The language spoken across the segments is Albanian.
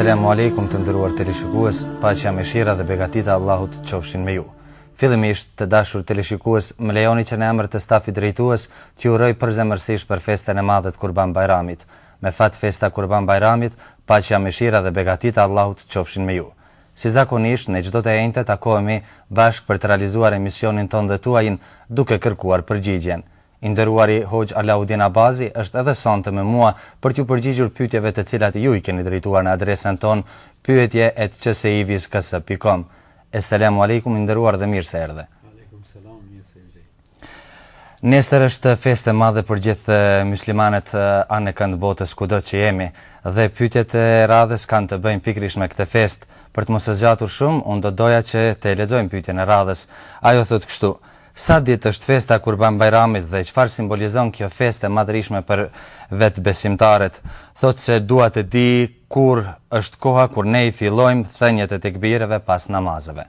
Esselamu alejkum të nderuar teleshikues, paqja, mëshira dhe begatitë e Allahut qofshin me ju. Fillimisht të dashur teleshikues, më lejoni që në emër të stafit drejtues t'ju uroj përzemërsisht për festën e madhe të Kurban Bajramit. Me fat festa e Kurban Bajramit, paqja mëshira dhe begatitë e Allahut qofshin me ju. Si zakonisht, ne çdo të enjte takohemi bashkë për të realizuar emisionin tonë dhe tuajin duke kërkuar përgjigjen. I nderuari Hoxhë Alaudin Abazi është edhe sonte me mua për t'ju përgjigjur pyetjeve të cilat ju i keni drejtuar në adresën tonë pyetje at qsivizhks. Com. Esselamu Alejkum i nderuar dhe mirë se erdhe. Nesër është festë e madhe për gjithë myslimanët anë e kënd botës kudo që jemi dhe pyetjet e radhës kanë të bëjnë pikërisht me këtë festë. Për të mos e zgjatur shumë, unë do doja që të lexojmë pyetjen e radhës. Ajo thotë kështu: Sa ditë është festa e Kurban Bajramit dhe çfarë simbolizon kjo festë e madhërishme për vetë besimtarët? Thotë se dua të di kur është koha kur ne i fillojmë thëniet e tekbireve pas namazeve.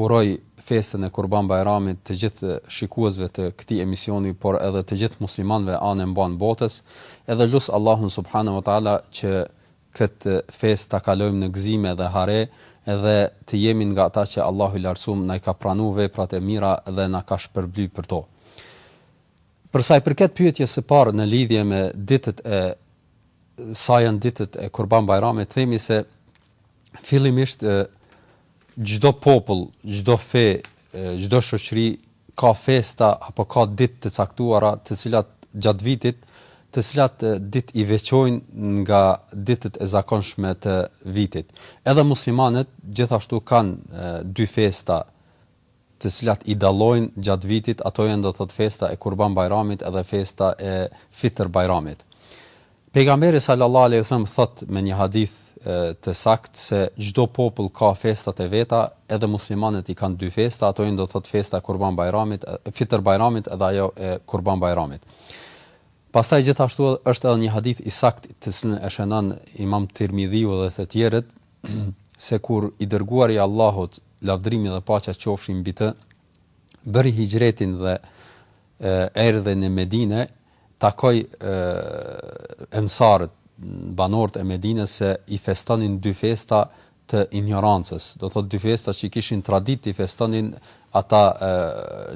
Uroj festën e Kurban Bajramit të gjithë shikuesve të këtij emisioni por edhe të gjithë muslimanëve anë e mbanë botës edhe lus Allahun subhanehu ue teala që këtë festë ta kalojmë në gëzime dhe hare dhe të jemi nga ata që Allahu i Lartësumë na i ka pranu veprat e mira dhe na ka shpërbly për to. Për sa i përket pyetjes së parë në lidhje me ditët e sa janë ditët e Kurban Bajramit themi se fillimisht çdo popull, çdo fe, çdo shoqëri ka festa apo ka ditë të caktuara, të cilat gjatë vitit, të cilat ditë i veçojnë nga ditët e zakonshme të vitit. Edhe muslimanët gjithashtu kanë dy festa të cilat i dallojnë gjatë vitit, ato janë do thotë festa e Kurban Bajramit edhe festa e Fitër Bajramit. Pejgamberi sallallahu alejhi ve sellem thotë me një hadith të saktë se çdo popull ka festat e veta, edhe muslimanët i kanë dy festa, ato janë do thotë festa e Kurban Bajramit, Fitër Bajramit edhe ajo e Kurban Bajramit. Pastaj gjithashtu është edhe një hadith i saktë të cilin e shënon Imam Tirmidhiu dhe të tjerët, se kur i Dërguari i Allahut, lavdërimi dhe paqja qofshin mbi të, bëri hixhretin dhe erdhi në Medine, takoi ensarët, banorët e Medinës se i festonin dy festa të injorancës, do të thotë dy festa që i kishin traditë t'i festonin ata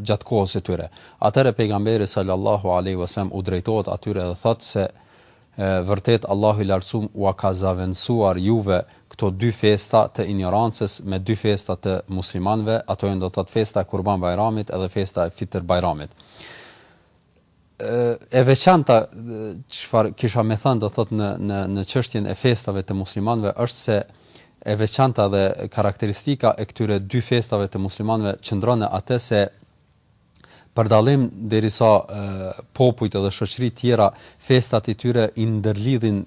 gjatë kohës së tyre. Atëherë pejgamberi sallallahu alaihi wasallam u drejtohet atyre dhe thotë se Vërtet Allahu i Lartësumë ua ka zavendësuar juve këto dy festa të injorancës me dy festa të muslimanëve, ato janë do të thotë festa e Kurban Bajramit edhe festa e Fitër Bajramit. E veçanta çfarë kisha me thënë do të thotë në në në çështjen e festave të muslimanëve është se e veçanta dhe karakteristika e këtyre dy festave të muslimanëve qëndron në atë se Për dallim, derisa popujt dhe shoqëritë tjera festat e tyre i ndërlidhin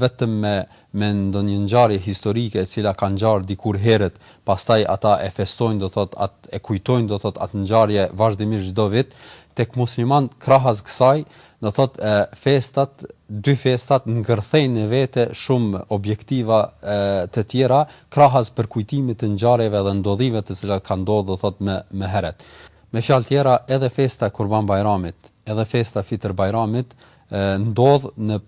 vetëm me me ndonjë ngjarje historike e cila ka ngjarë dikur herët, pastaj ata e festojnë, do thotë, atë e kujtojnë, do thotë, atë ngjarje vazhdimisht çdo vit, tek muslimanët krahas kësaj Do thotë e festat, dy festat ngërthejnë në vete shumë objektiva e të tjera krahas përkujtimit të ngjarjeve dhe ndodhive të cilat kanë ndodhë do thotë më më herët. Me fjalë tjera edhe festa e Kurban Bajramit edhe festa Fitër Bajramit e ndodh në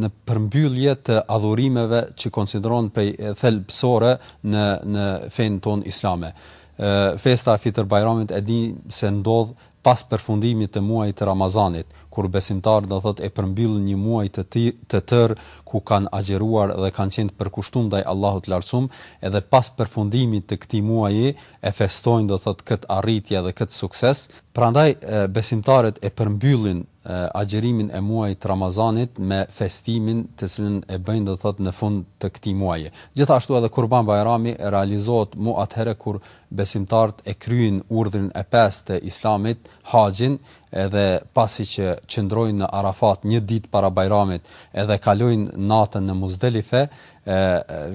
në përmbyllje të adhurimeve që konsiderohen prej thelbësore në në fenë tonë islame. E festa e Fitër Bajramit e dimë se ndodh Pas përfundimit të muajit të Ramazanit, kur besimtarët do thotë e përmbyllin një muaj të të të tërë ku kanë agjëruar dhe kanë qenë të përkushtuar ndaj Allahut të Lartësum, edhe pas përfundimit të këtij muaji e festojnë do thotë këtë arritje dhe këtë sukses, prandaj besimtarët e përmbyllin agjërimin e muajit të Ramazanit me festimin të cilin e bëjnë do të thotë në fund të këtij muaji. Gjithashtu edhe Kurban Bajrami realizohet mu atëherë kur besimtarët e kryejnë urdhrin e pestë të Islamit, haxhin, edhe pasi që qëndrojnë në Arafat një ditë para Bajramit edhe kalojnë natën në Muzdelife, e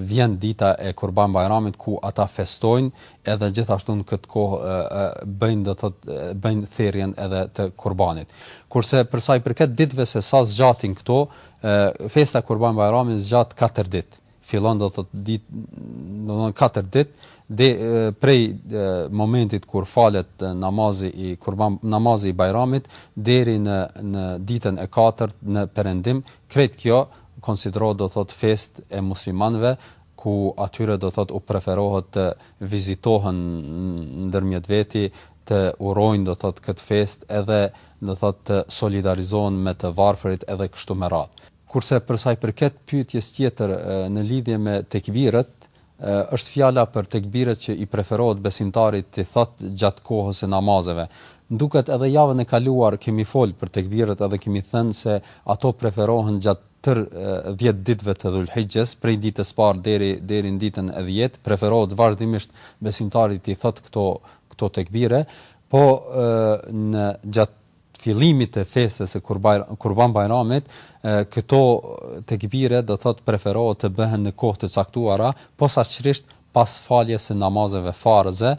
vjen dita e Kurban Bajramit ku ata festojnë edhe gjithashtu në këtë kohë e bëjnë do të thotë bëjnë therjen edhe të kurbanit. Kurse për sa i përket ditëve se sa zgjatin këto, festa e Kurban Bajramit zgjat 4 ditë. Fillon do të thotë ditë do të thonë 4 ditë dhe prej e, momentit kur falet namazi i kurban namazi i Bajramit deri në në ditën e katërt në perëndim, krejt kjo konsiderohet do thotë festë e muslimanëve ku atyre do thotë u preferohet të vizitohen ndërmjet veti të urojnë do thotë këtë festë edhe do thotë të solidarizohen me të varfërit edhe kështu me radhë. Kurse për sa i përket pyetjes tjetër në lidhje me tekbiret, Është fjala për tekbiret që i preferohet besimtarit t'i thotë gjatë kohës së namazeve. M'duket edhe javën e kaluar kemi folë për tekbiret edhe kemi thënë se ato preferohen gjatë tërë dhjetë ditëve të Dhul-Hixhes, prej ditës së parë deri deri në ditën e dhjetë, preferohet vazhdimisht besimtarit t'i thotë këto këto tekbire, po në gjatë fillimit të festës së Kurban Bajramit, këto tekbire do të thotë preferohet të bëhen në kohë të caktuara, posaçërisht pas faljes së namazeve farze,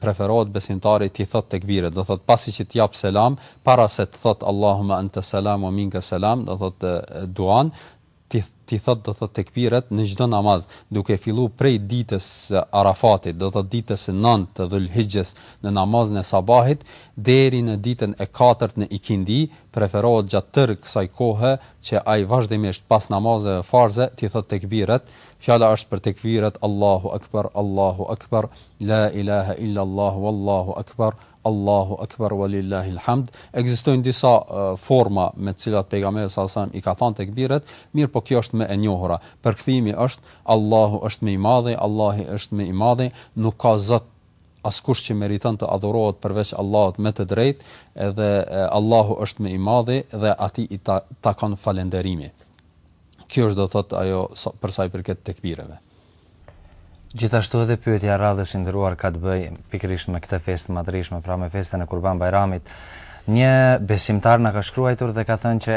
preferohet besimtari t'i thotë tekbiret, do të thotë pasi që të japë selam, para se të thotë Allahumma ente selam wa minke selam, do të thotë duan, Ti t'i thotë do thotë tekbiret në çdo namaz, duke fillu prej ditës së Arafatit, do thotë ditës së nëntë të Dhul-Hixhes në namazin e sabahit, deri në ditën e katërt në ikindi, preferohet gjatë tërë kësaj kohe që ai vazhdimisht pas namazeve farze t'i thotë tekbiret, fjala është për tekbiret Allahu Ekber, Allahu Ekber, La ilahe illa Allah, Wallahu Ekber, Allahu Ekber Walillahil Hamd, ekzistojnë disa forma me të cilat Pejgamberi sallallahu alejhi ve sellem i ka thanë tekbiret, mirëpo kjo është më e njohura. Përkthimi është, Allahu është më i madhi, Allahi është më i madhi, nuk ka zot askush që meriton të adhurohet përveç Allahut me të drejtë, edhe Allahu është më i madhi dhe atij i takon falënderimi. Kjo është do të thotë ajo për sa i përket tekbireve. Gjithashtu edhe pyetja e radhës i nderuar ka të bëjë pikërisht me këtë festë të madhërishme, pra me festën e Kurban Bajramit. Një besimtar na ka shkruajtur dhe ka thënë që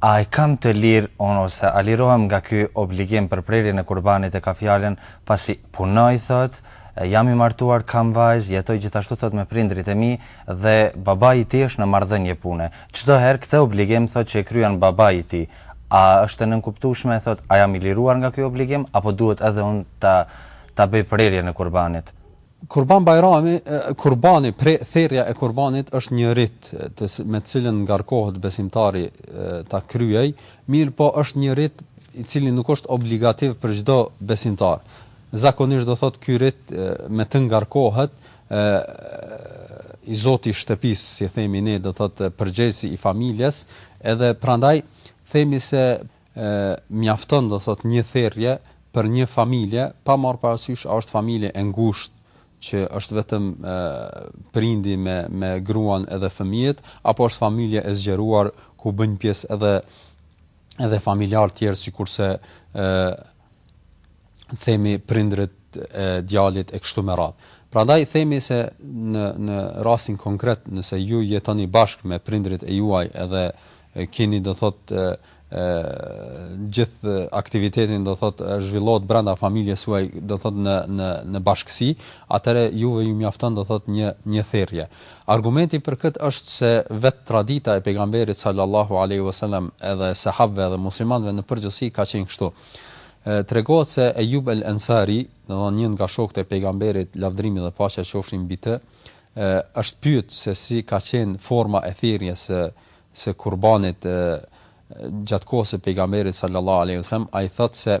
a e kam të lirë unë ose a lirohem nga ky obligim për prerjen e kurbanit e ka fjalën pasi punoj thot, jam i martuar, kam vajzë, jetoj gjithashtu thot me prindërit e mi, Dhe babai i tij është në marrëdhënie pune. Çdo herë këtë obligim thotë që e kryen babai i tij. A është e nënkuptueshme, thotë, a jam i liruar nga ky obligim, apo duhet edhe unë ta ta bëj prerjen e kurbanit? Kurban Bajrami, kurbani, pre, therja e kurbanit është një rit të me të cilën ngarkohet besimtari ta kryejë, mirëpo është një rit i cili nuk është obligativ për çdo besimtar. Zakonisht do thotë ky rit me të ngarkohet e i zoti i shtëpisë si themi ne do thot përgjegjësi i familjes edhe prandaj themi se e mjafton do thot një therrje për një familje pa marrë parasysh a është familje e ngushtë që është vetëm e, prindi me me gruan edhe fëmijët apo është familje e zgjeruar ku bëjnë pjesë edhe edhe familjarë tjerë sikurse e, themi prindërit e djalit e kështu me radhë. Prandaj themi se në në rastin konkret, nëse ju jetoni bashkë me prindërit e juaj edhe keni do thotë gjithë aktivitetin do thot zhvillohet brenda familjes suaj do thot në në në bashkësi atëherë juve ju mjafton do thot një një therrje Argumenti për këtë është se vetë tradita e Pejgamberit sallallahu alejhi ve selem edhe e sehabëve dhe muslimanëve në përgjithësi ka qenë kështu. Tregohet se Ejub el Ensari, domethënë një nga shokët e Pejgamberit lavdërimi dhe paqja qofshin mbi të, është pyet se si ka qenë forma e therjes së kurbanit gjatë kohës së Pejgamberit sallallahu alejhi ve selem, ai thotë se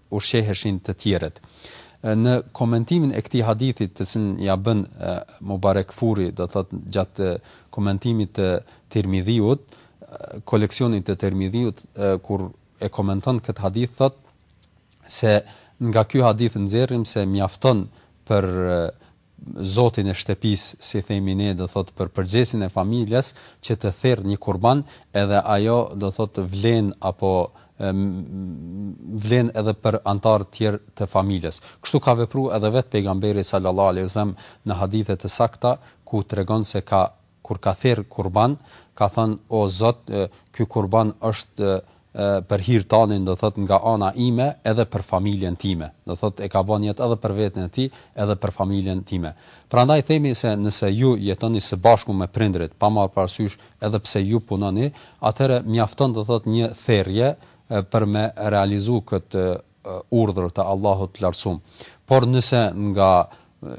ushqeheshin të tjerët. Në komentimin e këtij hadithit të cilin ia bën Mubarekfuri, do të thotë gjatë komentimit të Tirmidhiut, koleksionit të Tirmidhiut, kur e komenton këtë hadith thotë se nga ky hadith nxjerrim se mjafton për zotin e shtepisë si themi ne do thotë për përgjegjësin e familjes që të therë një kurban edhe ajo do thotë vlen apo vlen edhe për anëtarët tjerë të familjes kështu ka vepru edhe vetë pejgamberi sallallahu alejhi wasallam në hadithe të sakta ku tregon se ka Kur ka therë kurban, ka thënë, O Zot, ky kurban është për hir tëndin, do thotë, nga ana ime edhe për familjen time. Do thotë, e ka ba njet edhe për veten e tij, edhe për familjen time. Prandaj themi se nëse ju jetoni së bashku me prindërit, pa marrë parasysh edhe pse ju punoni, atëherë mjafton, do thotë, një therje për me realizu këtë urdhër të Allahut të Lartësuam. Por nëse nga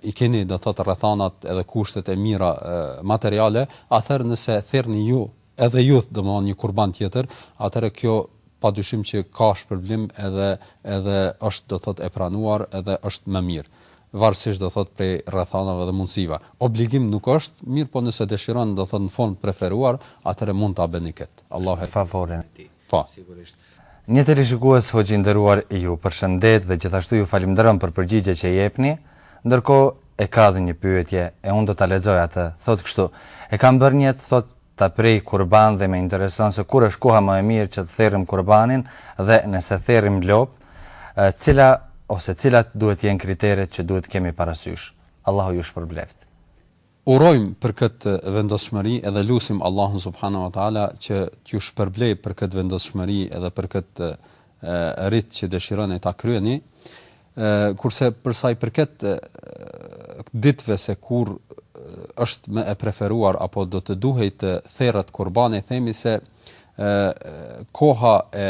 i keni do thotë rrethanat edhe kushtet e mira e, materiale, atëherë nëse therni ju edhe ju domthon një kurban tjetër, atëherë kjo pa dyshim që ka shpërblim edhe edhe është do thotë e pranuar edhe është më mirë varësisht do thot prej rrethanave dhe mundësive. Obligim nuk është, mirëpo nëse dëshiron do thot në formë të preferuar, atëherë mund ta bëni kët. Allahu e favorin. Po. Një teleshikues hoxhë i nderuar ju përshëndet dhe gjithashtu ju falëmnderon për përgjigjet që jepni, ndërkohë e ka dhe një pyetje e unë do ta lexoj atë, thotë kështu, e kam bërë njet thotë ta prej kurban dhe më intereson se kur është koha më e mirë që të therim kurbanin dhe nëse therim lopë, cila ose cilat duhet të jenë kriteret që duhet të kemi parasysh. Allahu ju shpërbleftë. Urojmë për këtë vendosmëri edhe lusim Allahun subhanahu wa ta'ala që t'ju shpërblejë për këtë vendosmëri edhe për këtë rit që dëshironi ta kryeni. Kurse për sa i përket ditëve se kur është më e preferuar apo do të duhej të theret kurbani, themi se koha e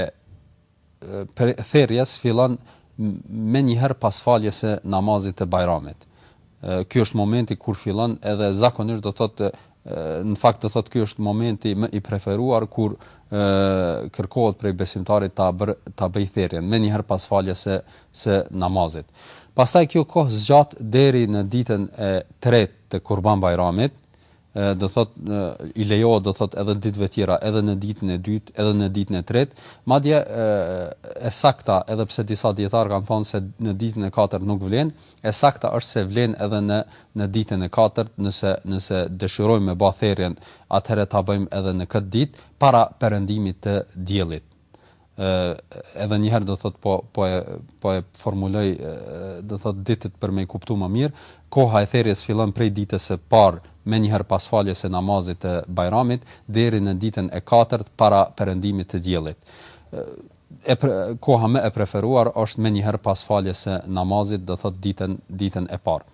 therjes fillon menjëherë pas faljes së namazit të Bajramit. Ky është momenti kur fillon edhe zakonisht do thotë në fakt do thotë ky është momenti më i preferuar kur kërkohet prej besimtarit ta bëj ta bëj therjen menjëherë pas faljes së së namazit. Pastaj kjo kohë zgjat deri në ditën e tretë të Kurban Bajramit, do thotë i lejohet do thotë edhe ditëve tjera edhe në ditën e dytë edhe në ditën e tretë madje e, e sakta edhe pse disa dijetarë kanë thënë se në ditën e katërt nuk vlen e sakta është se vlen edhe në në ditën e katërt nëse nëse dëshirojmë me ba therrjen atëherë ta bëjmë edhe në këtë ditë para perëndimit të diellit edhe një herë do thot po po e po e formuloj do thot ditët për me i kuptu më mirë, koha e therjes fillon prej ditës së parë menjëherë pas faljes së namazit të Bajramit deri në ditën e katërt para perëndimit të diellit. E pre, koha më e preferuar është menjëherë pas faljes së namazit, do thot ditën ditën e parë.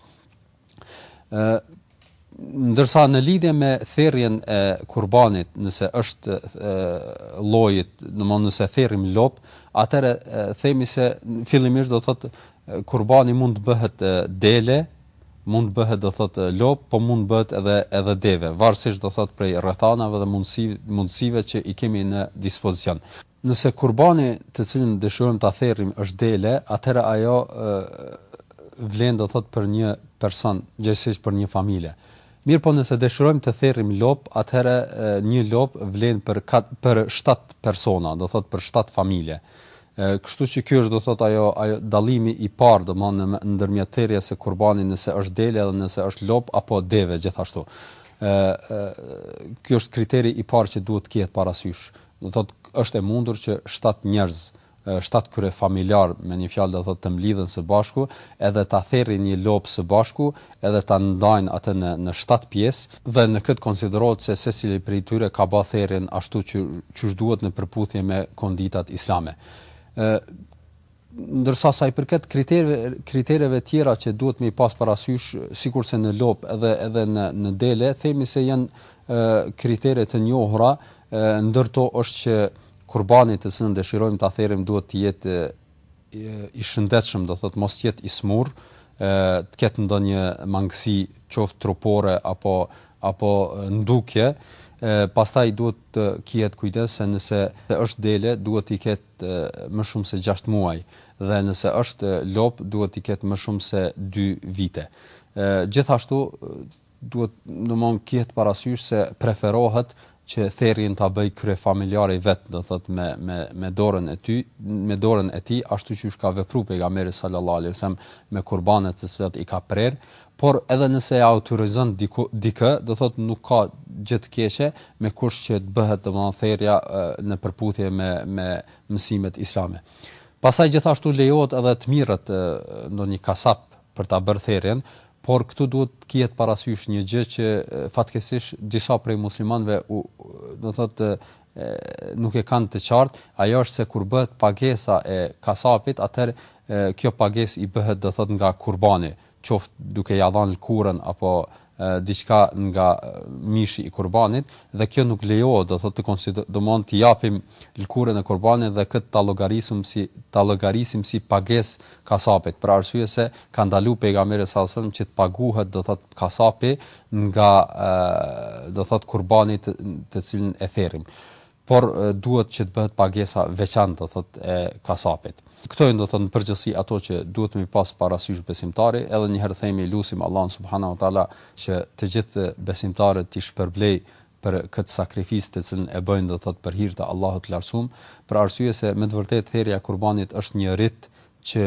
ndërsa në lidhje me therrjen e kurbanit, nëse është llojit, domthonë nëse therrim lop, atëherë themi se fillimisht do thotë kurbani mund të bëhet dele, mund të bëhet do thotë lop, po mund të bëhet edhe edhe deve, varësisht do thotë prej rrethanave dhe mundësive, mundësive që i kemi në dispozicion. Nëse kurbani të cilin dëshirojmë ta therrim është dele, atëherë ajo vlen do thotë për një person, gjegjësisht për një familje. Mirëpo nëse dëshirojmë të therrim lop, atëherë një lop vlen për kat, për 7 persona, do thot për 7 familje. Kështu që ky është do thot ajo ajo dallimi i parë do ndërmjet therjes së kurbanit nëse është dele dhe nëse është lop apo deve gjithashtu. Ë ky është kriteri i parë që duhet të kihet parasysh. Do thotë është e mundur që shtatë njerëz, shtatë kryefamiljarë, me një fjalë do thotë të mblidhen së bashku edhe ta therrin një lopë së bashku edhe ta ndajnë atë në në shtatë pjesë dhe në këtë konsiderohet se secili prej tyre ka ba therrjen ashtu qysh duhet në përputhje me konditat islame. ndërsa sa i përket kriterëve kritereve tjera që duhet me i pas parasysh sikurse në lop edhe edhe në në dele themi se janë kritere të njohura ndër to është që kurbani të cilin dëshirojmë ta therrim duhet të jetë i shëndetshëm do thotë mos të jetë i smur të ketë ndonjë mangësi qoftë trupore apo apo n'dukje pastaj duhet të kihet kujdes se nëse është dele duhet t'i ketë më shumë se gjashtë muaj dhe nëse është lopë duhet të ketë më shumë se dy vite. Gjithashtu duhet domthon kihet parasysh se preferohet që therrjen ta bëj kryefamiljari vet, do thot me me me dorën e tij, me dorën e tij, ashtu siç ka vepruar pejgamberi sallallahu alajhi wasallam me kurbanet të cilat i ka prerë, Por edhe nëse e autorizon diku dikë, do thotë nuk ka gjë të keqe, me kusht që të bëhet domethënë therja në përputhje me me mësimet islame. Pastaj gjithashtu lejohet edhe të mirret ndonjë kasap për ta bërë therjen, por këtu duhet të kihet parasysh një gjë që fatkeqësisht disa prej muslimanëve do thotë nuk e kanë të qartë, ajo është se kur bëhet pagesa e kasapit, atëherë kjo pagesë i bëhet do thotë nga kurbani, qoftë duke ia dhënë lëkurën apo diçka nga mishi i kurbanit dhe kjo nuk lejohet do thotë të konsiderohet domethënë të japim lëkurën e kurbanit dhe këtë ta llogarisim si ta llogarisim si pagesë kasapit për arsye se ka ndalu pejgamberi sallallahu alajhi wasallam që të paguhet do thotë kasapi nga do thotë kurbanit të cilin e therrim por duhet që të bëhet pagesa e veçantë do thot e kasapit. Këto janë do thot në përgjithësi ato që duhet me i pas parasysh besimtari, edhe një herë themi lusim Allahun subhanahu wa taala që të gjithë besimtarët t'i shpërblej për këtë sakrificë të cilën e bëjnë do thot për hir të Allahut të Lartësum, për arsye se me të vërtetë therrja e kurbanit është një rit që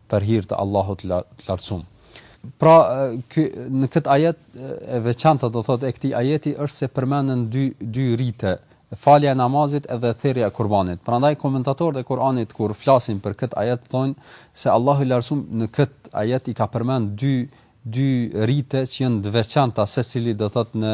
për hir të Allahut të Lartësum. Pra, ky në këtë ajet e veçanta do thotë e këtij ajeti është se përmenden dy dy rite, falja e namazit edhe therrja e kurbanit. Prandaj komentatorët e Kuranit kur flasin për këtë ajet thonë se Allahu i Lartësum në këtë ajet i ka përmend dy dy rite që janë të veçanta secili do thotë në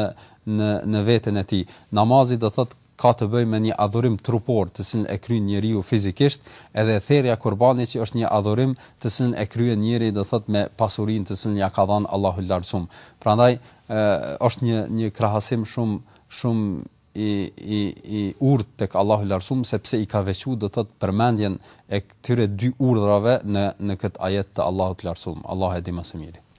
në në veten e tij. Namazi do thotë ka të bëjë me një adhurim trupor të cilin e kryen njeriu fizikisht, edhe therja e kurbanit që është një adhurim të cilin e kryen njeriu do thotë me pasurinë të cilën ia ka dhanë Allahu i Lartësum. Prandaj është një një krahasim shumë shumë i i i urtë tek Allahu i Lartësum sepse i ka veçu do thotë përmendjen e këtyre dy urdhrave në në këtë ajet të Allahut të Lartësum. Allahu e di më së miri.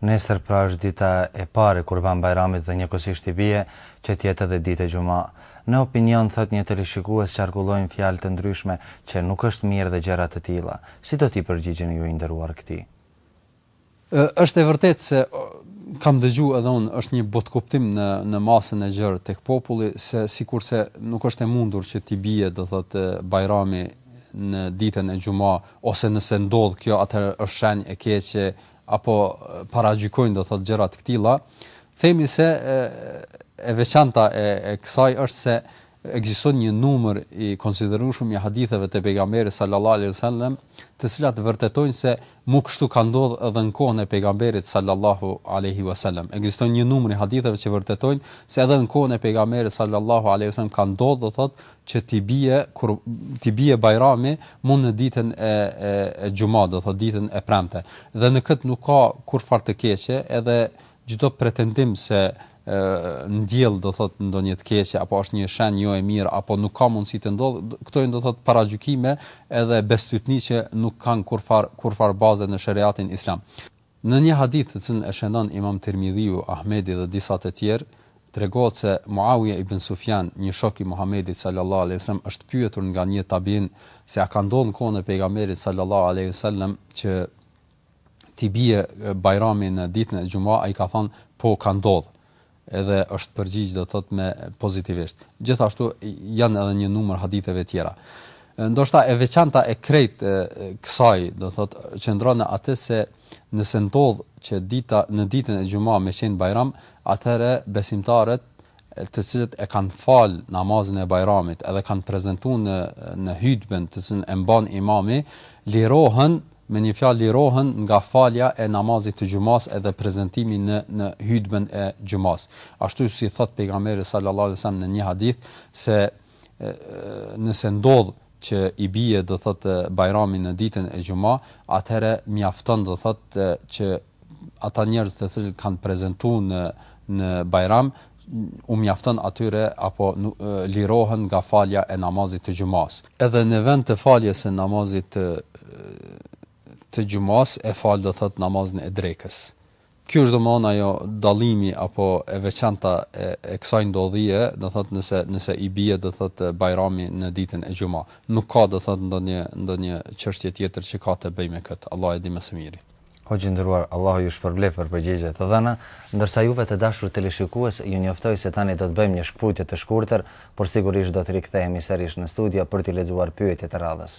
Nesër pra është dita e parë e Kurban Bajramit dhe njëkohësisht i bie që të jetë edhe ditë e Xhuma. Në opinion, thotë një teleshikues qarkullojnë fjalë të ndryshme që nuk është mirë dhe gjëra të tilla. Si do t'i përgjigjeni ju i nderuar këtij? Është e vërtetë se kam dëgju edhe unë, është një botëkuptim në në masën e gjerë tek populli se sikurse nuk është e mundur që t'i bie do thotë Bajrami në ditën e Xhuma ose nëse ndodh kjo atëherë është shenjë e keqe, apo paragjykojnë do thotë gjëra të këtilla, themi se e, e veçanta e, e kësaj është se ekziston një numër i konsiderueshëm i haditheve të pejgamberit sallallahu alaihi wasallam, të cilat vërtetojnë se mu kështu ka ndodh edhe në kohën e pejgamberit sallallahu alaihi wasallam. Ekziston një numër i haditheve që vërtetojnë se edhe në kohën e pejgamberit sallallahu alaihi wasallam ka ndodh, do thotë, që t'i bie kur t'i bie bajrami mund në ditën e e e xhuma do thotë ditën e premte dhe në këtë nuk ka kurfar të keqe edhe çdo pretendim se ndjell do thotë ndonjë të keqe apo është një shenjë jo e mirë apo nuk ka mundësi të ndodh këto janë do thotë paragjykime edhe bestytni që nuk kanë kurfar kurfar baze në sheriatin islam Në një hadith të cilin e shënon Imam Tirmidhiu, Ahmedi dhe disa të tjerë, tregohet se Muawija ibn Sufjan, një shok i Muhamedit sallallahu alejhi ve sellem, është pyetur nga një tabiin se a ka ndodh në kohën e Pejgamberit sallallahu alejhi ve sellem që t'i bie Bajrami në ditën e Xhuma, ai ka thënë, Po, ka ndodh. edhe është përgjigj do të thotë me pozitivisht. Gjithashtu janë edhe një numër haditheve tjera. Ndoshta e veçanta e krejt e, kësaj, do thotë, qëndron në atë se nëse ndodh që dita në ditën e xhuma me qenë Bajram, atëherë besimtarët të cilët e kanë fal namazin e Bajramit edhe kanë prezentu në në hutben të cilën e mban imami, lirohen Me një fjalë lirohen nga falja e namazit të xhumasë edhe prezentimi në në hutben e xhumasë. Ashtu si thotë Pejgamberi sallallahu alejhi ve sellem në një hadith se nëse ndodh që i bie do thotë Bajrami në ditën e xhuma, atëherë mjafton do thotë që ata njerëz të cilët kanë prezentu në në Bajram u mjafton atyre apo lirohen nga falja e namazit të xhumas. Edhe në vend të faljes së namazit të të xhumas e fal do thotë namazin e drekës. Kjo është domthonë ajo dallimi apo e veçanta e, e kësaj ndodhie, do thotë nëse nëse i bie do thotë Bajrami në ditën e xhuma. Nuk ka do thotë ndonjë ndonjë çështje tjetër që ka të bëjë me këtë. Allah e di më së miri. Hoxhë i nderuar, Allahu ju shpërbleftë për përgjigjet e dhëna, ndërsa juve të dashur teleshikues ju njoftoj se tani do të bëjmë një shkputje të shkurtër, por sigurisht do të rikthehemi sërish në studio për t'i lexuar pyetjet e radhës.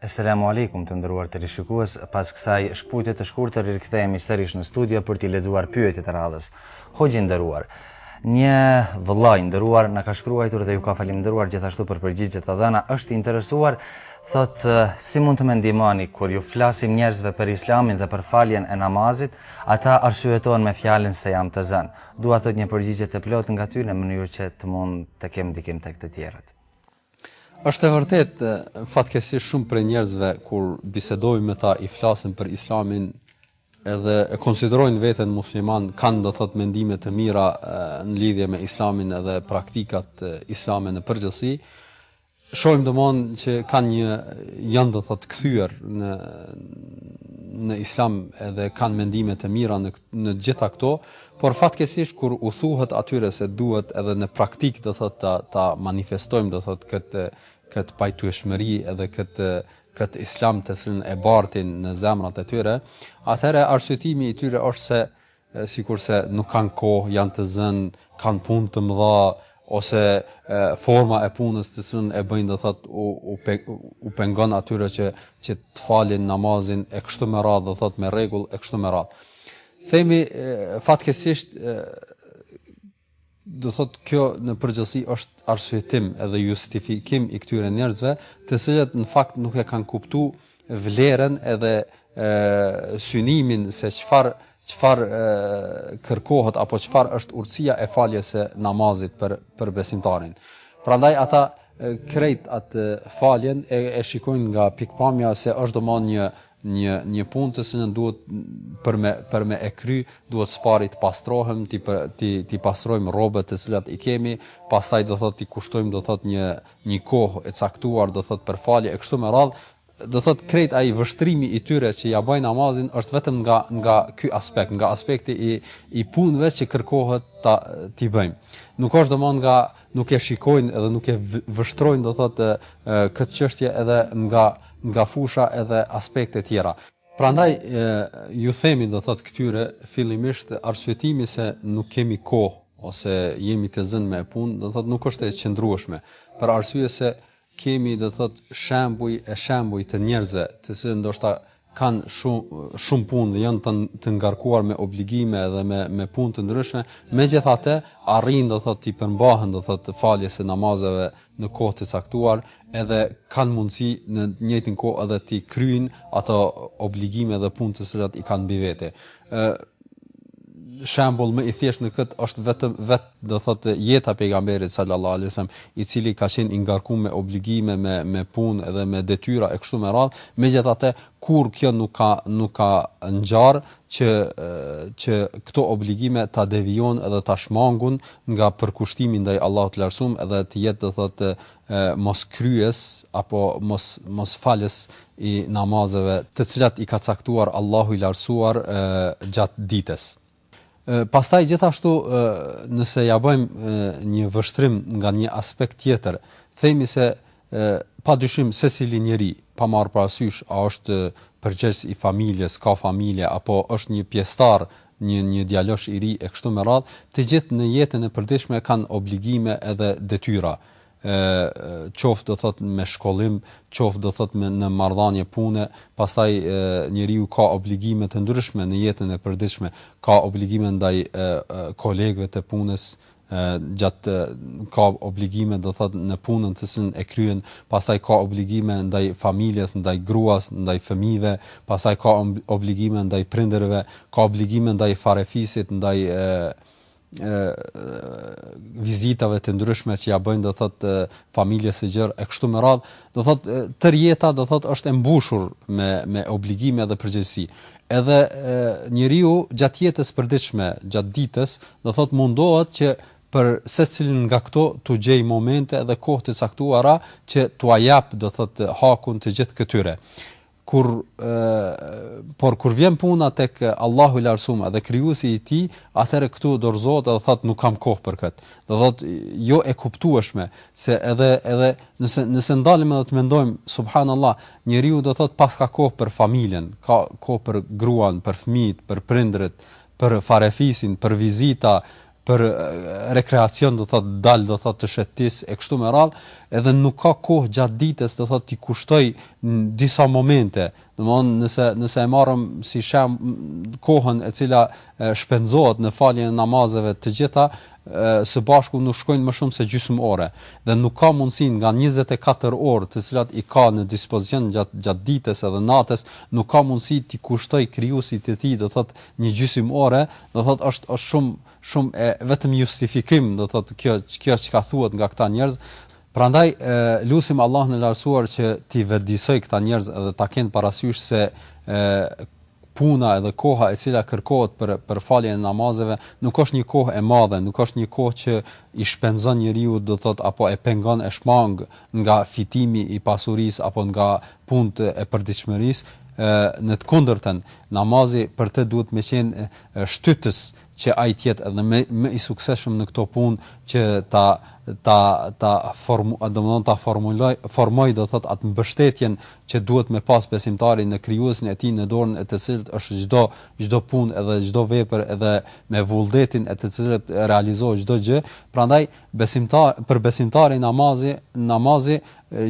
Esselamu alejkum të nderuar teleshikues, pas kësaj shkëputje të shkurtër rikthehemi sërish në studio për t'i lexuar pyetjet e radhës. Hoxhë i nderuar, një vëlla i nderuar na ka shkruajtur dhe ju ka falënderuar gjithashtu për përgjigjet e dhëna, është i interesuar thotë si mund të më ndihmoni kur ju flasim njerëzve për Islamin dhe për faljen e namazit, ata arsyetohen me fjalën se janë të zënë. Dua thotë një përgjigje të plotë nga ty në mënyrë që të mund të kem ndikim tek të tjerët. Është e vërtetë fatkeqësisht shumë prej njerëzve kur bisedojmë me ta i flasin për islamin edhe e konsiderojnë veten muslimanë kanë do thotë mendime të mira në lidhje me islamin edhe praktikat islame në përgjithësi Shohim domethënë që kanë një janë do thotë kthyer në në islam edhe kanë mendime të mira në në të gjitha këto, por fatkeqësisht kur u thuhet atyre se duhet edhe në praktikë do thotë ta ta manifestojmë do thotë këtë këtë pajtueshmëri edhe këtë këtë islam të cilin e bartin në zemrat e tyre, atëherë arsyetimi i tyre është se sikurse nuk kanë kohë, janë të zënë, kanë punë të mëdha ose forma e punës të cilën e bëjnë do thotë u u, pe, u pengon atyre që që të falin namazin e kështu me radhë do thotë me rregull e kështu me radhë. Themi fatkeqësisht do thotë kjo në përgjithësi është arsyetim edhe justifikim i këtyre njerëzve, të cilët në fakt nuk e kanë kuptu vlerën edhe e, synimin se çfarë çfarë kërkohet apo çfarë është urtësia e faljes së namazit për, për besimtarin. Prandaj ata krejt atë faljen e, e shikojnë nga pikëpamja se është domethënë një një një punë të cilën duhet për me për me e kry, duhet së pari të pastrohem, t'i t'i t'i pastrojmë rrobat të cilat i kemi, pastaj do thotë t'i kushtojmë do thotë një një kohë e caktuar do thotë për falje e kështu me radhë, do thotë krejt ai vështrimi i tyre që ia bëjnë namazit është vetëm nga nga ky aspekt, nga aspekti i i punëve që kërkohet ta t'i bëjmë. Nuk është domethënë nga nuk e shikojnë edhe nuk e vështrojnë do thotë këtë çështje edhe nga nga fusha edhe aspekte të tjera. Prandaj u themi do thotë këtyre fillimisht arsyetimi se nuk kemi kohë ose jemi të zënë me punë, do thotë nuk është e qëndrueshme, për arsye se Kemi, do thotë, shembuj e shembuj të njerëzve, të cilët ndoshta kanë shumë shumë punë janë të, të ngarkuar me obligime dhe me me punë të ndryshme, megjithatë arrijnë do thotë t'i përmbahen do thotë faljes së namazeve në kohë të caktuar, edhe kanë mundësi në të njëjtën kohë edhe t'i kryejnë ato obligime dhe punë të cilat i kanë mbi vete. Ë shembull më i thjeshtë në këtë është vetëm vet do thotë jeta e pejgamberit sallallahu alajhi wasallam i cili ka qenë i ngarkuar me obligime me me punë dhe me detyra e kështu me radh megjithatë kurrë kjo nuk ka nuk ka ngjarë që që këto obligime ta devijon edhe ta shmangun nga përkushtimi ndaj Allahut të lartësuar edhe të jetë do thotë moskryes apo mos mosfalës i namazeve të cilat i ka caktuar Allahu i Lartësuar gjatë ditës. Pastaj gjithashtu nëse ja bëjmë një vështrim nga një aspekt tjetër, themi se padyshim secili njeri, pa marrë parasysh a është përgjegjës i familjes, ka familje apo është një pjesëtar, një një djalosh i ri e kështu me radhë, të gjithë në jetën e përditshme kanë obligime edhe detyra. qoftë do thot me shkollim, qoftë do thot me në marrëdhënie pune, pastaj njeriu ka obligime të ndryshme në jetën e përditshme, ka obligime ndaj kolegëve të punës, gjatë ka obligime do thot në punën të cilën e kryen, pastaj ka obligime ndaj familjes, ndaj gruas, ndaj fëmijëve, pastaj ka obligime ndaj prindërve, ka obligime ndaj farefisit, ndaj vizitave të ndryshme që ja bëjnë do thot familjes së gjerë e kështu me radh, do thot tër jeta do thot është e mbushur me me obligime dhe përgjegjësi. Edhe njeriu gjatë jetës përditshme, gjatë ditës, do thot mundohet që për secilin nga këto t'u gjej momente dhe kohë të caktuara që t'ua jap do thot hakun të gjithë këtyre. Kur por kur vjen puna tek Allahu i Lartësuar dhe Krijuesi i tij, atëherë këtu dorëzohet edhe thotë nuk kam kohë për këtë. Do thotë jo e kuptueshme se edhe edhe nëse nëse ndalemi edhe të mendojmë subhanallahu, njeriu do thotë paska kohë për familjen, ka kohë për gruan, për fëmijët, për prindërit, për farefisin, për vizita, për rekreacion do thot dal do thot të shëtis e kështu me radh edhe nuk ka kohë gjatë ditës do thot t'i kushtoj disa momente domthon nëse nëse e marrëm si shem kohën e cila shpenzohet në faljen e namazeve të gjitha së bashku nuk shkojnë më shumë se gjysmë ore dhe nuk ka mundësi nga 24 orë të cilat i ka në dispozicion gjatë gjatë ditës edhe natës nuk ka mundësi t'i kushtoj krijuesit të tij do thot një gjysmë ore Do thotë është është shumë shumë e vetëm justifikim do thotë kjo kjo çka thuhet nga këta njerëz. Prandaj e, lusim Allahun e Lartësuar që t'i vetëdijsoj këta njerëz dhe ta kenë parasysh se e, puna edhe koha e cila kërkohet për për faljen e namazeve nuk është një kohë e madhe, nuk është një kohë që i shpenzon njeriu do thot apo e pengon e shmang nga fitimi i pasurisë apo nga punët e përditshmërisë, në të kundërtën, Namazi për të duhet me qenë shtytës që ai të jetë edhe më më i suksesshëm në këto punë që ta ta ta formo do ta formuloj formoj do thotë atë mbështetjen që duhet me pas besimtari në krijuesin e tij në dorën e të cilit është çdo çdo punë edhe çdo vepër edhe me vullnetin e të cilit realizohet çdo gjë prandaj besimtar për besimtarin namazi namazi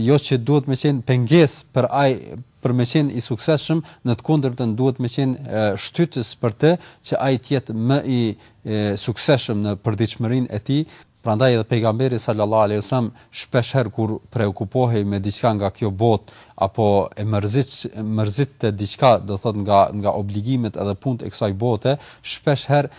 jo që duhet me qenë pengesë për ai Për me qenë i suksesshëm, në të kundërtën duhet me qenë shtytës për të që ai të jetë më i suksesshëm në përditshmërinë e tij, prandaj edhe Pejgamberi sallallahu alejhi ve sellem shpeshherë kur preokupohej me diçka nga kjo botë apo e mërzit mërzitte diçka, do thotë nga nga obligimet edhe punët e kësaj bote, shpeshherë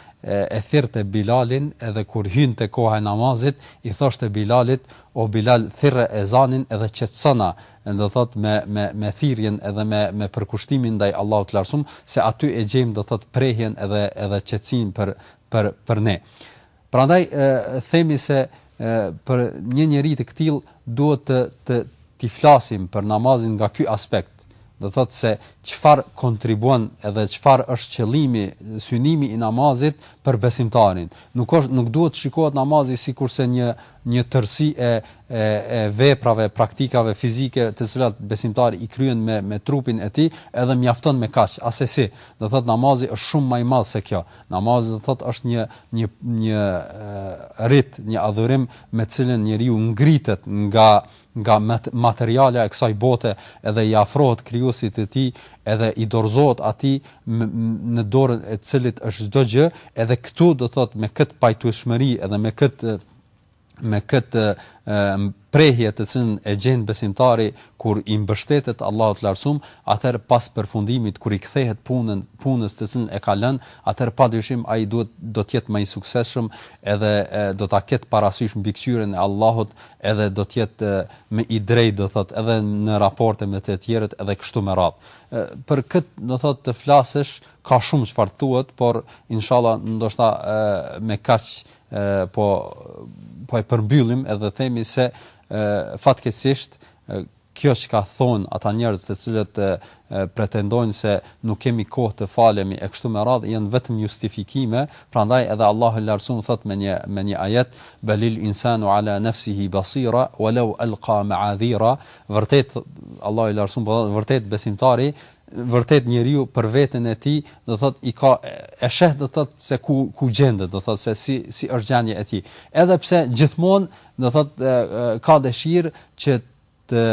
e thirrte Bilalin edhe kur hynte koha e namazit, i thoshte Bilalit, o Bilal thirre ezanin edhe qetësona, do thotë me me me thirrjen edhe me me përkushtimin ndaj Allahut të Lartësumë, se aty e gjejmë do thotë prehjen edhe edhe qetësinë për për për ne. Prandaj themi se për një njeri të këtillë duhet të të t'i flasim për namazin nga ky aspekt, do thotë se çfarë kontribuon edhe çfarë është qëllimi, synimi i namazit për besimtarin. Nuk është nuk duhet të shikohet namazi sikurse një një tërësi e e veprave, praktikave fizike të cilat besimtari i kryen me me trupin e tij, edhe mjafton me kaq, asesi, do thotë namazi është shumë ma i madh se kjo, namazi do thotë është një një një rit, një adhurim me të cilën njeriu ngritet nga nga nga materiale e kësaj bote edhe i afrohet Krijuesit të tij edhe i dorëzohet atij me në dorën e të cilit është çdo gjë edhe këtu do thotë me këtë pajtueshmëri edhe me këtë me këtë prehje të cilën e gjen besimtari kur i mbështetet Allahut të Lartësum, atëherë pas përfundimit kur i kthehet punën, punës të cilën e ka lënë, atëherë padyshim ai duhet do të jetë ma i suksesshëm edhe do ta ketë parasysh mbikëqyrjen e Allahut edhe do të jetë më i drejtë do thotë edhe në raporte me të tjerët edhe kështu me radhë. Për këtë do thotë të flasësh ka shumë çfarë thuhet, por inshallah ndoshta me kaq po po e përmbyllim edhe themi se fatkeqësisht Kjo çka thonë ata njerëz të cilët pretendojnë se nuk kemi kohë të falemi e kështu me radhë janë vetëm justifikime, prandaj edhe Allahu i Lartësumë thotë me një me një ajet, Belil insanu ala nefsihi basira walau alqa maadhira, vërtet Allahu i Lartësumë po thotë vërtet besimtari vërtet njeriu për veten e tij do thotë i ka e sheh do thotë se ku ku gjendet do thotë se si si është gjendja e tij edhe pse gjithmonë do thotë ka dëshirë që të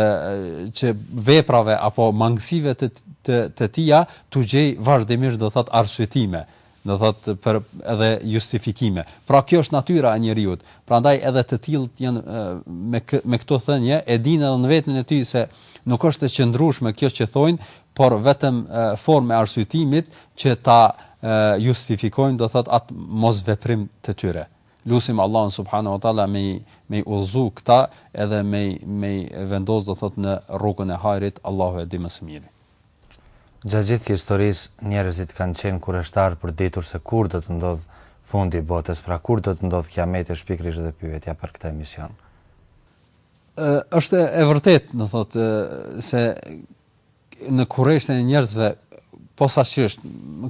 që veprave apo mangësive të të të tija tu gjej vazhdimisht do thot arsyetime do thot për edhe justifikime. Pra kjo është natyra e njeriut. Prandaj edhe të tillët janë me kë, me këto thënie e dinë edhe në veten e tyre se nuk është e qëndrueshme kjo që thojnë, por vetëm formë e arsyetimit që ta justifikojnë do thot atë mos veprim të tyre. Lusim Allahun subhane ua taala me i me i udhëzu këta edhe me i me i vendos do thot në rrugën e hajrit Allahu e di më së miri. Gjatë gjithë historisë, njerëzit kanë qenë kureshtarë për të ditur se kur do të ndodhë fundi i botës, pra kur do të ndodhë Kiameti është pikërisht edhe pyetja për këtë emision. Ë është e vërtetë, do thotë se në kurreshtin e njerëzve posaçërisht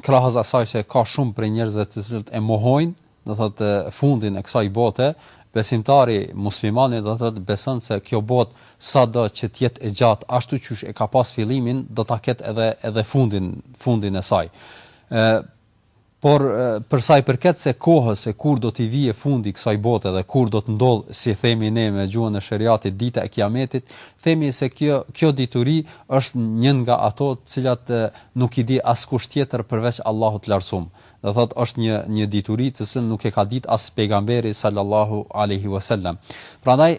krahas asaj se ka shumë prej njerëzve të cilët e mohojnë, do thotë fundin e kësaj bote, besimtari muslimani do thotë beson se kjo botë sado që të jetë e gjatë ashtu siç e ka pas fillimin, do ta ketë edhe edhe fundin, fundin e saj. ë Por për sa i përket se kohës se kur do t'i vijë fundi kësaj bote dhe kur do të ndodhë si themi ne me gjuhën e sheriatit dita e kijametit, themi se kjo kjo dituri është një nga ato të cilat nuk i di askush tjetër përveç Allahut të Lartësum, do thotë është një një dituri të cilën nuk e ka ditë as pejgamberi sallallahu alejhi wasallam. Prandaj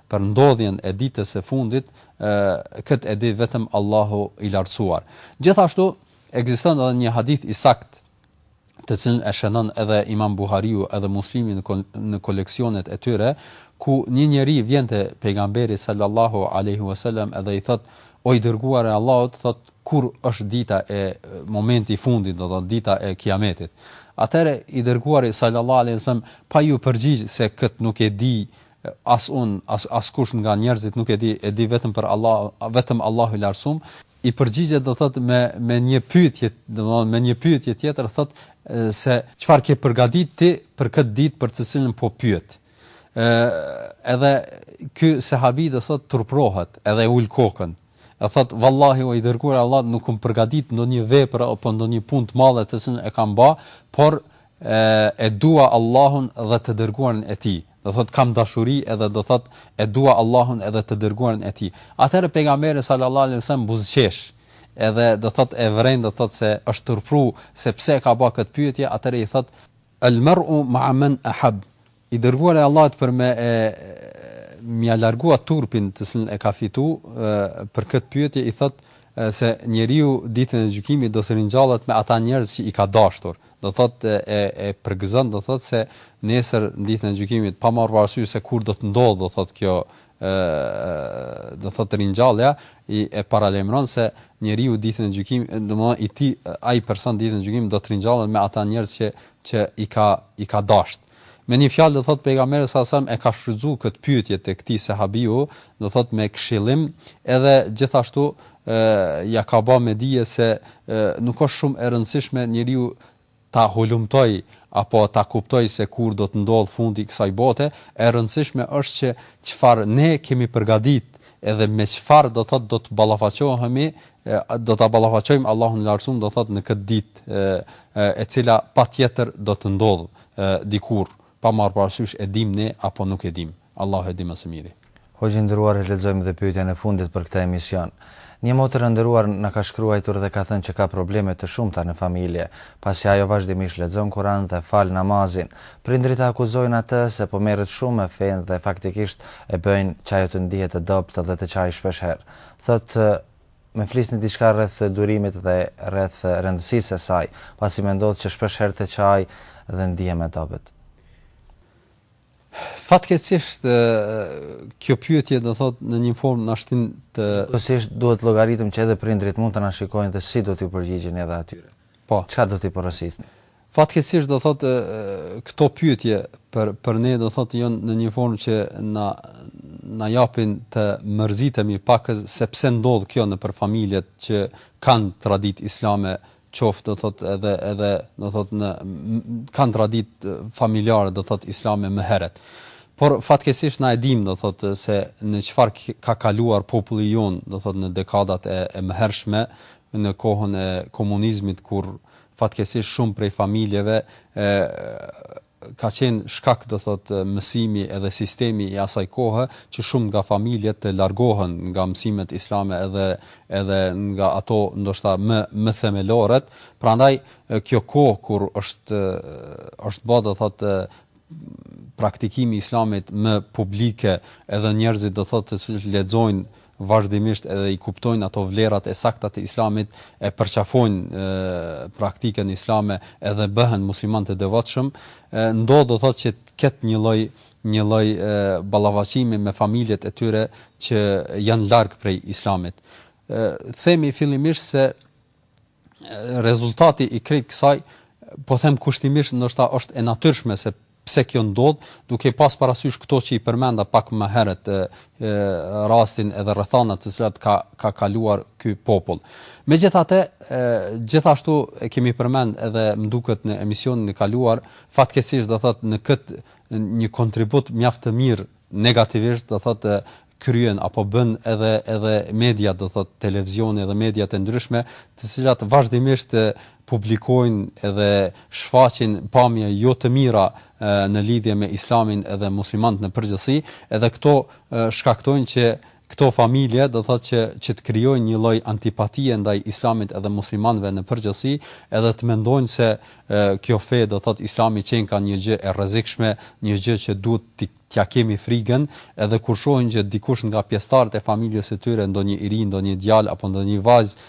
Për ndodhjen e ditës së fundit, këtë e di vetëm Allahu i Lartësuar. Gjithashtu, ekziston edhe një hadith i saktë, të cilin e shënon edhe Imam Buhariu edhe Muslimi në koleksionet e tyre, ku një njeri vjen te Pejgamberi sallallahu alejhi we selem edhe i thotë, O i Dërguar i Allahut, thotë, kur është dita e, momenti i fundit, do të thotë, dita e Kijametit? Atëherë i Dërguari sallallahu alejhi we selem pa iu përgjigj se këtë nuk e di, as unë as askush nga njerëzit nuk e di e di vetëm për Allah vetëm Allahu i lartësum i përgjigjet do thotë me me një pyetje do thotë me një pyetje tjetër thotë se çfarë ke përgatit ti për këtë ditë për të cilën po pyet ë edhe ky sahabi do thotë turprohet edhe ul kokën e thot vallahi o i dërguar Allah nuk kam përgatit ndonjë vepër apo ndonjë punë të madhe të cilën e kam bë por e, e dua Allahun dhe të dërguarin e tij do thotë kam dashuri edhe do thotë e dua Allahun edhe të dërguarin e tij atëherë pejgamberi sallallahu alejhi we selem buzëqesh edhe do thotë e vren do thotë se është turpru se pse ka bë këtë pyetje atëherë i thotë el mar'u ma'a men ahab i dërguari i Allahut për me e me ia largu turpin të cilin e ka fitu e, për këtë pyetje i thotë se njeriu ditën e gjykimit do të ringjallet me ata njerëz që i ka dashtur do thotë e e përgëzon do thotë se nesër ditën e gjykimit pa marrë parasysh se kur do të ndodhë do thotë kjo ë do thotë ringjallja i e paralajmëron se njeriu ditën e gjykimit domethënë i ti ai person ditën e gjykimit do të ringjallet me ata njerëz që që i ka i ka dashtë Me një fjalë do thotë Pejgamberi alejhi selam e ka shfrytëzu këtë pyetje të këtij sehabiu, do thotë me këshillim, edhe gjithashtu ja ka ba me dije se nuk është shumë e rëndësishme njeriu ta hulumtoj apo ta kuptoj se kur do të ndodhë fundi i kësaj bote, e rëndësishme është që çfarë ne kemi përgatitë edhe me çfarë do thotë do të ballafaqohemi e do ta ballafaqojmë Allahun e Lartësuar do thotë në këtë ditë e, e cila patjetër do të ndodhë dikur pa marrë parasysh e dimë ne apo nuk e dimë Allahu e di më së miri. Hoxhë i nderuar e lexojmë dhe pyetjen e fundit për këtë emision. Një motër e nderuar na ka shkruajtur dhe ka thënë që ka probleme të shumta në familje, pasi ajo vazhdimisht lexon Kuran dhe fal namazin. Prindërit e akuzojnë atë se po merret shumë me fenë dhe faktikisht e bëjnë që ajo të ndihet e dobët dhe të qajë shpeshherë. Thotë, Me flisni diçka rreth durimit dhe rreth rëndësisë së saj, pasi më ndodh që shpesh herë të qaj dhe ndihem e dobët. Fatkeqësisht, kjo pyetje do thotë në një formë na shtin të. Njëkohësisht, duhet të llogaritim që edhe prindërit mund të na shikojnë dhe si do t'ju përgjigjeni edhe atyre. Po. Çka do t'i porositni? Fatkeqësisht do thotë këto pyetje për për ne do thotë janë në një formë që na na japin të mërzitemi pakëz se pse ndodh kjo nëpër familjet që kanë traditë islame, qoftë do thotë edhe edhe do thotë në kanë traditë familjare do thotë islame më herët. Por fatkeqësisht na e dimë do thotë se në çfarë ka kaluar populli jonë do thotë në dekadat e e mëhershme, në kohën e komunizmit kur fatkeqësisht shumë prej familjeve ka qenë shkak do thotë mësimi edhe sistemi i asaj kohe që shumë nga familjet të largohen nga mësimet islame edhe edhe nga ato ndoshta më më themeloret prandaj kjo kohë kur është është ba do thotë praktikimi i islamit më publike edhe njerëzit do thotë të lexojnë vazhdimisht edhe i kuptojnë ato vlerat e sakta të islamit e përqafojnë e, praktikën islame edhe bëhen musliman të devotshëm ndodh do thotë që të ketë një lloj një lloj ballafaqimi me familjet e tyre që janë larg prej islamit e, themi fillimisht se rezultati i krejt kësaj po them kushtimisht ndoshta është e natyrshme se pse kjo ndodh, duke pas parasysh këto që i përmenda pak më herët e, e, rastin edhe rrethana të cilat ka ka kaluar ky popull. Megjithatë, gjithashtu e kemi përmend edhe më duket në emisionin e kaluar, fatkeqësisht do thotë në këtë një kontribut mjaft të mirë negativisht do thotë kryen apo bën edhe edhe media do thot televizioni edhe mediat e ndryshme të cilat vazhdimisht publikojnë edhe shfaqin pamje jo të mira në lidhje me islamin edhe muslimanët në përgjithësi edhe këto shkaktojnë që këto familje do thotë që që të krijojnë një lloj antipatie ndaj islamit edhe muslimanëve në përgjithësi, edhe të mendojnë se e, kjo fe do thotë islami qenka një gjë e rrezikshme, një gjë që duhet të T'ia kemi frigën edhe kur shohin që dikush nga pjesëtarët e familjes së tyre, ndonjë i ri, ndonjë djalë apo ndonjë vajzë,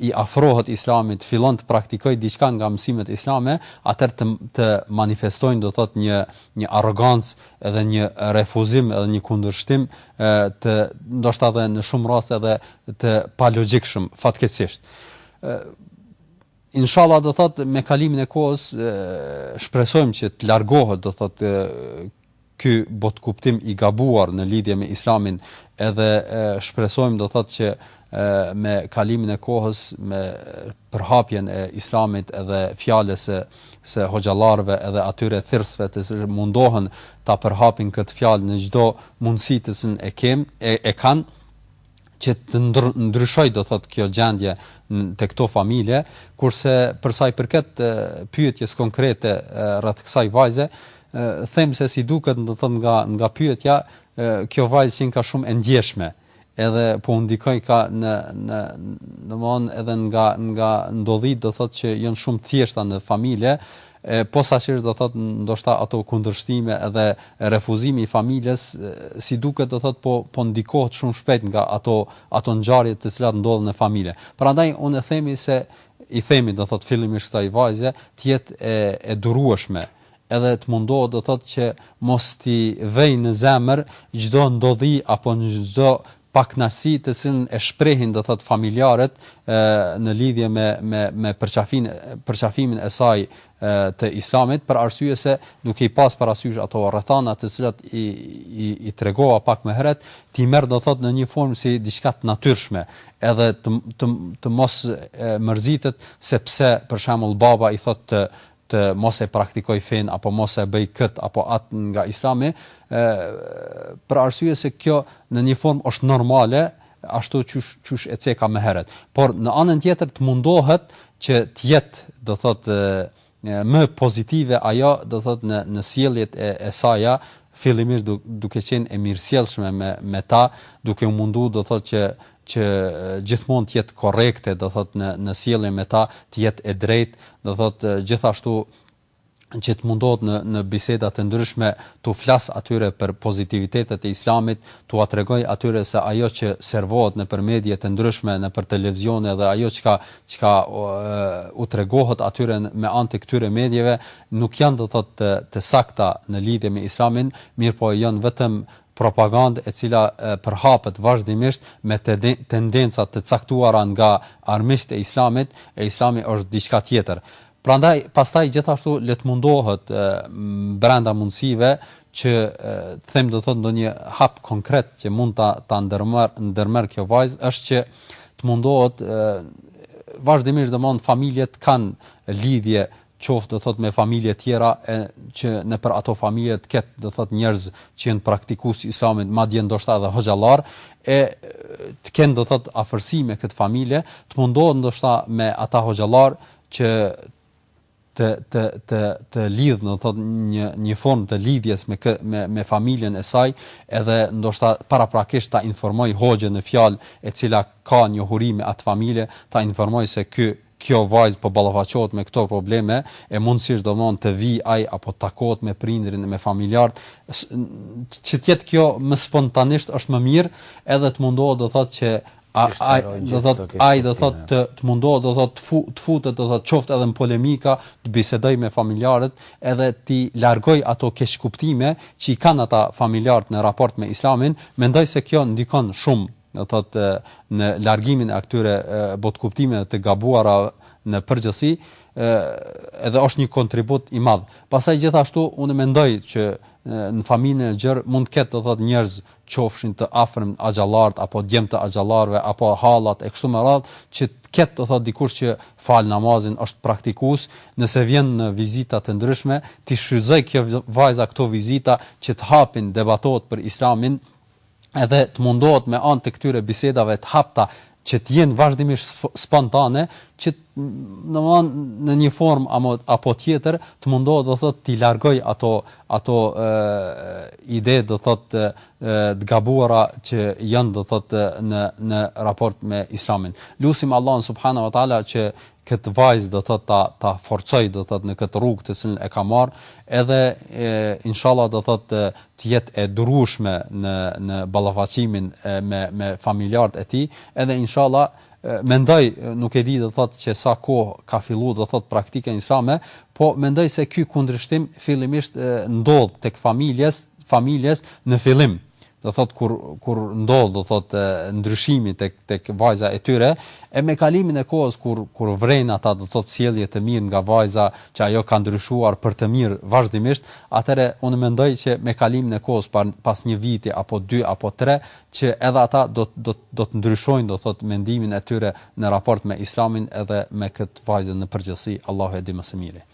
i afrohet Islamit, fillon të praktikojë diçka nga mësimet islame, atëherë të të manifestojnë, do thotë, një një arrogancë edhe një refuzim edhe një kundërshtim të ndoshta edhe në shumë raste edhe të palogjikshëm, fatkeqësisht. Inshallah do thot me kalimin e kohës shpresojmë që të largohet do thot ky botkuptim i gabuar në lidhje me Islamin, edhe shpresojmë do thot që me kalimin e kohës me përhapjen e Islamit edhe fjalës së se hoxhallarëve edhe atyre thirrësve të cilët mundohen ta përhapin këtë fjalë në çdo mundësi të cilën e kem e, e kanë që të ndryshoj do thot kjo gjendje te këto familje, kurse për sa i përket pyetjes konkrete rreth kësaj vajze, them se si duket do thot nga nga pyetja, kjo vajzë qenka shumë e ndjeshme edhe po u ndikojka në në domthon edhe nga nga ndodhi do thot që janë shumë thjeshta në familje, e posaçërisht do thotë ndoshta ato kundërshtime edhe refuzimi i familjes si duket do thotë po po ndikohet shumë shpejt nga ato ato ngjarje të cilat ndodhen në familje. Prandaj unë e themi se i themi do thotë fillimisht kësaj vajze të jetë e e durueshme edhe të mundohet do thotë që mos t'i vejë në zemër çdo ndodhi apo çdo pakënaqësi të cilën e shprehin do thotë familjarët në lidhje me me me përqafin përqafimin e saj të Islamit për arsye se duke i pas parasysh ato rrethana të cilat i i i tregova pak më herët t'i merr do thotë në një formë si diçka të natyrshme edhe të të të mos mërzitet sepse për shembull baba i thotë të mos e praktikoj fen apo mos e bëj këtë apo atë nga Islami, ë për arsye se kjo në një formë është normale, ashtu qysh qysh e ceka më herët. Por në anën tjetër të mundohet që të jetë, do thotë, më pozitive ajo, do thotë në në sjelljet e e saja, fillimisht duke qenë e mirësjellshme me me ta, duke u mundu do thotë që që gjithmonë të jetë korrekte, do thotë në në sjelljen me ta, të jetë e drejtë, do thotë gjithashtu që të mundohet në në biseda të ndryshme t'u flas atyre për pozitivitetet e Islamit, t'u tregoj atyre se ajo që servohet nëpër media të ndryshme, nëpër televizione edhe ajo çka çka u tregohet atyre me anë të këtyre medieve, nuk janë do të thotë të, të sakta në lidhje me Islamin, mirëpo janë vetëm propagandë e cila përhapet vazhdimisht me tendenca të caktuara nga armiqtë e Islamit, e Islami është diçka tjetër. Prandaj, pastaj gjithashtu le të mundohet brenda mundësive që të them do thotë ndonjë hap konkret që mund ta ta ndërmerr kjo vajzë është që të mundohet vazhdimisht domthon familjet kanë lidhje qoftë do thot me familje tjera e që nëpër ato familje të ketë do thot njerëz që janë praktikues t'islamit madje ndoshta edhe hoxhallar e të kenë do thot afërsi me këtë familje të mundohet ndoshta me ata hoxhallar që të të të të lidh do thot një një formë të lidhjes me kë, me me familjen e saj edhe ndoshta paraprakisht ta informoj hoxhën në fjalë e cila ka njohuri me atë familje ta informoj se ky Kjo vajzë po ballafaqohet me këto probleme e mundësisht domon të vijë ai apo të takohet me prindërin e me familjarët që të jetë kjo më spontanisht është më mirë edhe të mundohet do thotë që ai do thot ai do thot të të mundohet do thot të futet do thot qoftë edhe në polemika të bisedoj me familjarët edhe t'i largoj ato keqkuptime që i kanë ata familjarët në raport me islamin mendoj se kjo ndikon shumë do të thotë në largimin e këtyre botëkuptimeve të gabuara në përgjithësi, ë edhe është një kontribut i madh. Pastaj gjithashtu unë mendoj që në familjen e gjerë mund të ketë do të thotë njerëz qofshin të afërm axhallart apo djem të axhallarëve apo hallat e kështu me radhë që të ketë do thotë dikush që fal namazin është praktikues nëse vjen në vizita të ndryshme t'i shfrytëzoj kjo vajza këto vizita që të hapin debatohet për islamin edhe të mundohet me anë të këtyre bisedave të hapta që të jenë vazhdimisht spontane, që domethënë në një formë apo apo tjetër të mundohet do thotë t'i largoj ato ato ë ide do thotë të gabuara që janë do thotë në në raport me Islamin. Lusim Allahun subhanahu wa taala që këtë vajzë do thotë ta ta forcoj do thotë në këtë rrugë të cilën e ka marrë edhe inshallah do thotë të jetë e durueshme në në ballafaqimin me me familjarët e tij edhe inshallah mendoj nuk e di do thotë që sa kohë ka filluar do thotë praktikën islame po mendoj se ky kundërshtim fillimisht ndodh tek familjes familjes në fillim do thot kur kur ndodh do thot ndryshimi tek tek vajza e tyre e me kalimin e kohës kur kur vrejnë ata do thot sjellje të mirë nga vajza që ajo ka ndryshuar për të mirë vazhdimisht atëherë unë mendoj që me kalimin e kohës pa, pas një viti apo dy apo tre që edhe ata do do do të ndryshojnë do thot mendimin e tyre në raport me islamin edhe me kët vajzën në përgjithësi Allahu e di më së miri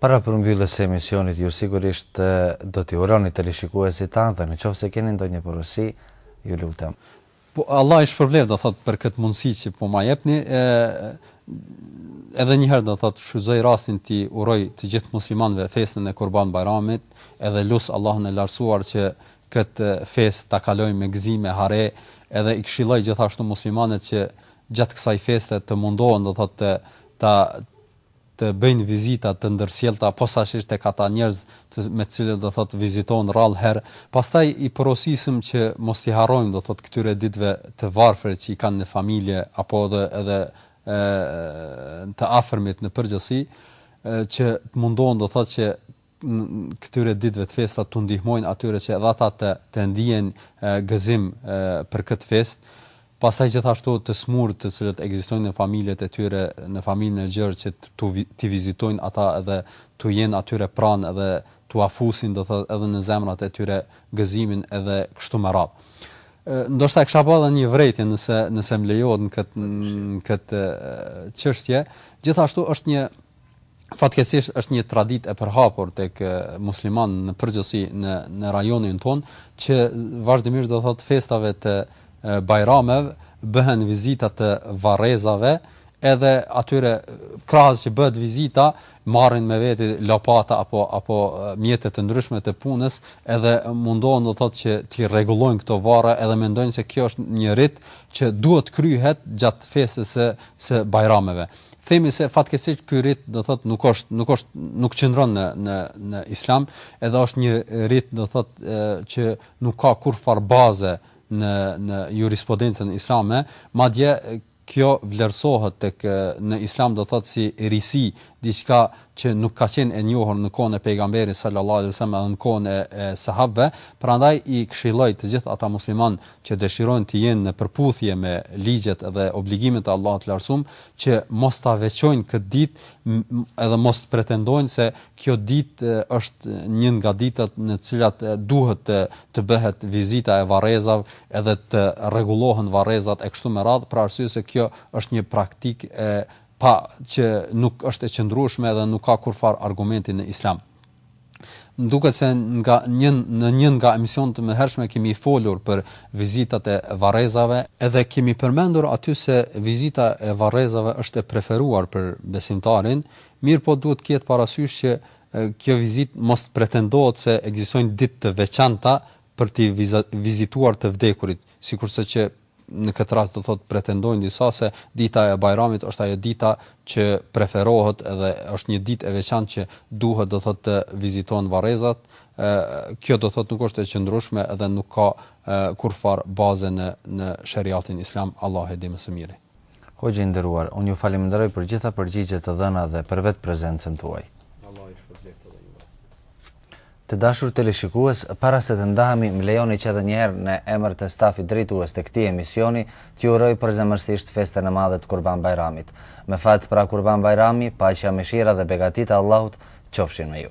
Para përmbylljes së emisionit ju sigurisht do t'i uroni teleshikuesit tanë dhe në qoftë se keni ndonjë porosi, ju lutem. Po Allahu ju shpërbleftë do thotë për këtë mundësi që po ma jepni e edhe një herë do thotë shfrytëzoj rastin t'i uroj të gjithë muslimanëve festën e Kurban Bajramit edhe lus Allahun e Lartësuar që këtë festë ta kalojmë me gëzim me hare edhe i këshilloj gjithashtu muslimanët që gjatë kësaj feste të mundohen do thotë ta të bëjnë vizita të ndërsjellta posaçërisht tek ata njerëz të me të cilët do thotë vizitojnë rrallë herë, pastaj i porosisim që mos t'i harrojnë do thotë këtyre ditëve të varfrit që i kanë në familje apo edhe edhe të afërmit në përgjithësi që të mundohen do thotë që këtyre ditëve të festës t'u ndihmojnë atyre që edhe ata të të ndiejnë gëzim për këtë festë. Pastaj gjithashtu të smurët të cilët ekzistojnë në familjet e tyre, në familjen e gjerë që tu t'i vizitojnë ata edhe t'u jenë atyre pranë edhe t'ua fusin do të thotë edhe në zemrat e tyre gëzimin edhe kështu me radhë. Ndoshta e kisha bërë edhe një vërejtje nëse nëse më lejohet në këtë këtë çështje, gjithashtu është një fatkeqësisht është një traditë e përhapur tek muslimanët në përgjithësi në në rajonin tonë që vazhdimisht do thotë festave të bajrameve bëhen vizita të varrezave edhe atyre krahas që bëhet vizita marrin me vete lopata apo apo mjete të ndryshme të punës edhe mundohen do thotë që t'i rregullojnë këto varre edhe mendojnë se kjo është një rit që duhet kryhet gjatë festës së së bajrameve themi se fatkeqësisht ky rit do thot nuk është nuk është nuk qëndron në në në islam edhe është një rit do thot e, që nuk ka kurfar baze në në jurisprudencën islame madje kjo vlerësohet tek në islam do thot si risi diçka që nuk ka qenë e njohur në kohën e Pejgamberit sallallahu alejhi ve sellem edhe në kohën e Sahabëve, prandaj i këshilloj të gjithë ata muslimanë që dëshirojnë të jenë në përputhje me ligjet dhe obligimet e Allahut të Lartësuar që mos ta veçojnë këtë ditë edhe mos pretendojnë se kjo ditë është një nga ditët në të cilat duhet të të bëhet vizita e varrezave edhe të rregullohen varrezat e kështu me radhë për arsye se kjo është një praktikë e pa që nuk është e qëndrueshme edhe nuk ka kurrfarë argumenti në Islam. Duket se nga një në një nga emisionet e mëhershme kemi folur për vizitat e varrezave, edhe kemi përmendur aty se vizita e varrezave është e preferuar për besimtarin, mirëpo duhet të ketë parasysh që kjo vizitë mos të pretendohet se ekzistojnë ditë të veçanta për të vizituar të vdekurit, sikurse që në këtë rast do të thotë pretendojnë disa se dita e Bajramit është ajo dita që preferohet edhe është një ditë e veçantë që duhet do të thotë të vizitohen varrezat, ë kjo do të thotë nuk është e qëndrueshme edhe nuk ka kurfar baze në në sheriatin islam, Allahu e di më së miri. Hoxhë i nderuar, unë ju faleminderoj për gjitha përgjigjet e dhëna dhe për vetë prezencën tuaj. Allahu ju shpërbleftë edhe juve. Të dashur teleshikues, para se të ndahemi, më lejoni që edhe një herë në emër të stafit drejtues të këtij emisioni, t'ju uroj përzemërsisht festën e madhe të Kurban Bajramit. Me fat pra Kurban Bajrami, paqja, mëshira dhe begatitë e Allahut qofshin me ju.